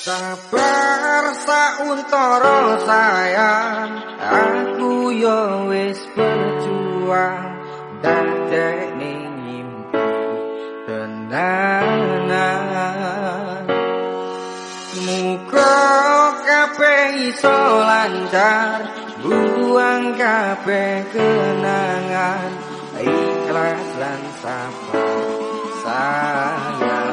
Sabar sauntara sayang Aku yo wis berjuang Dadekne ngimpi tenanan Muka kabeh iso lancar Buang kabeh kenangan Ikhlas lan sabar sayang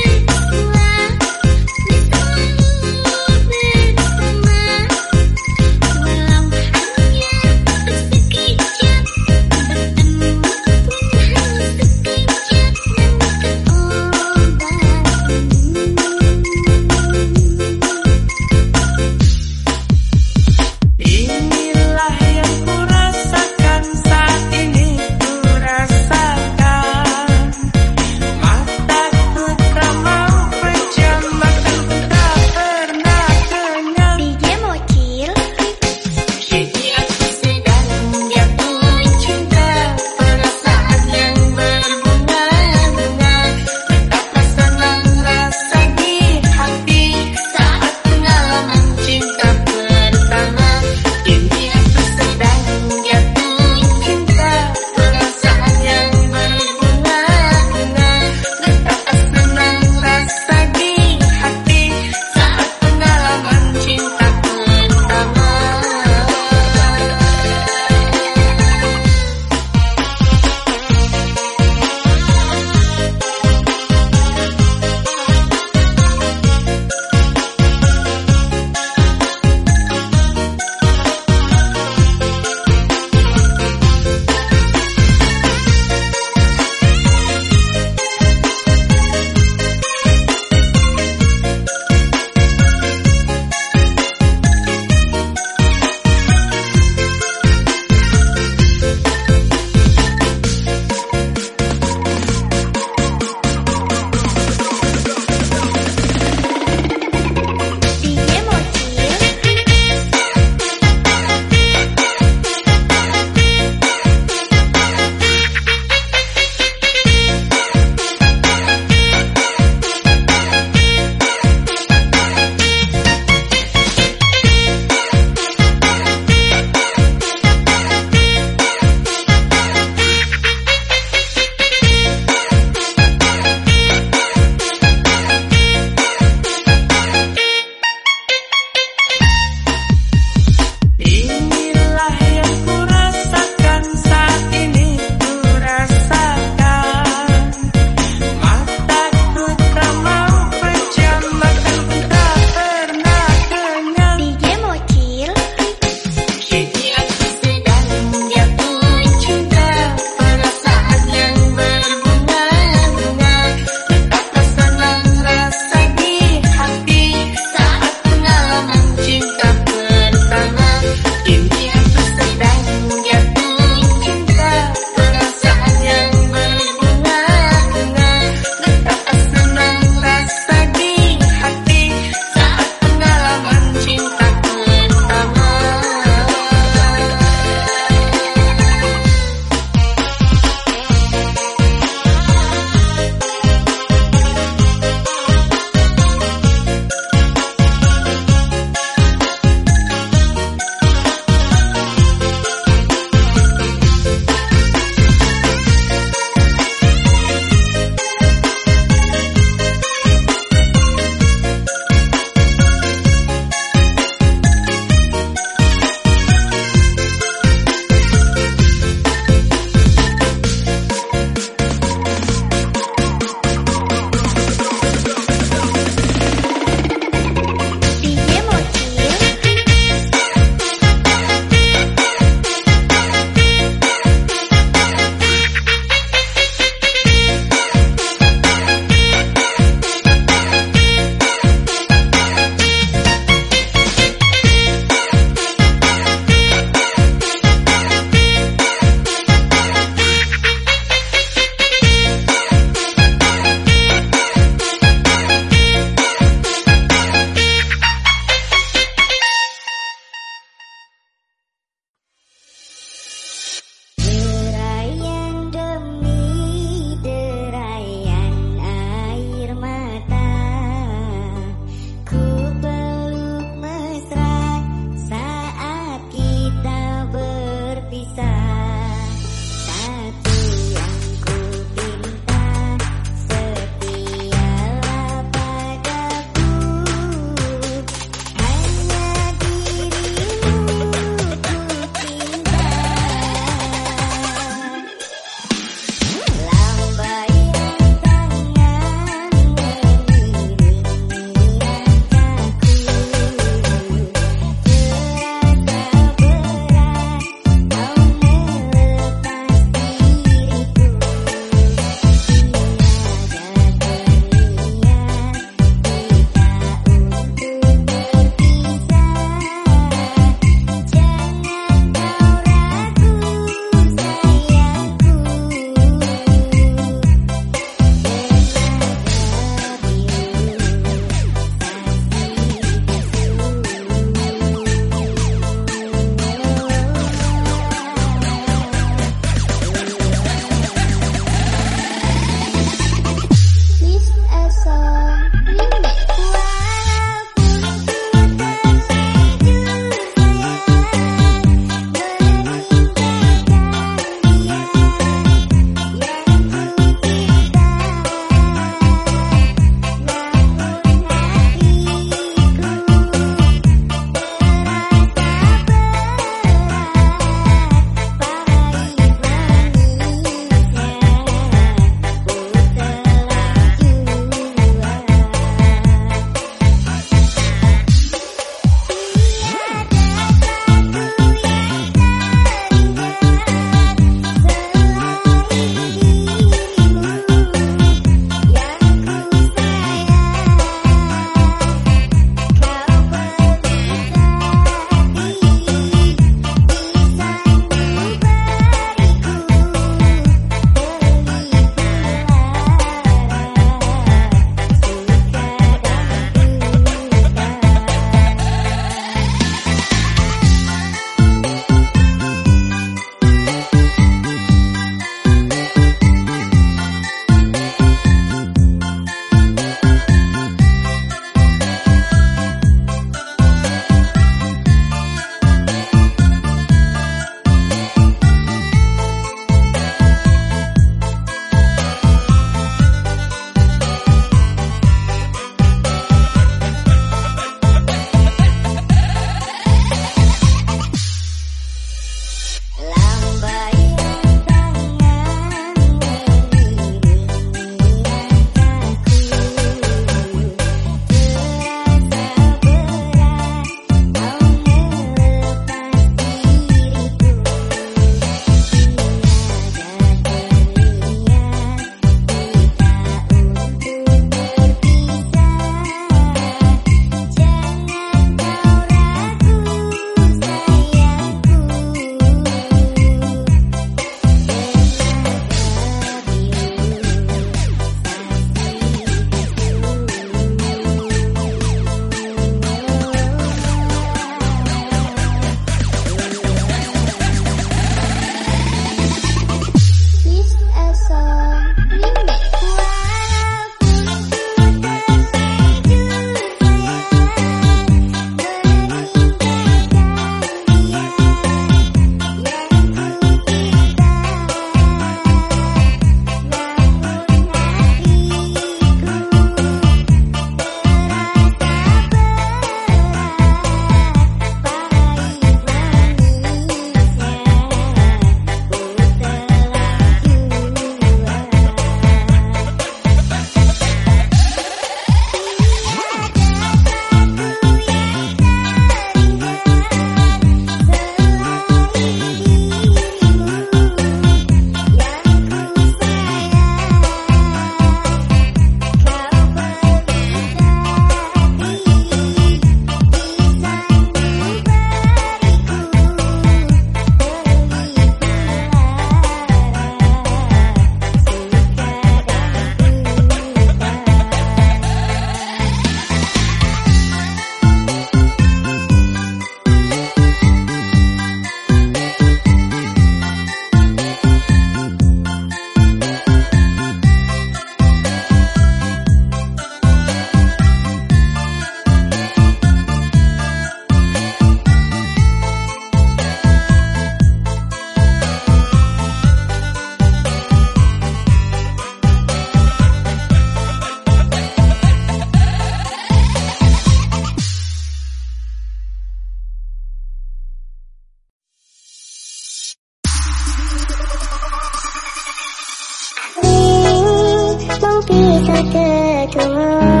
ke tumhara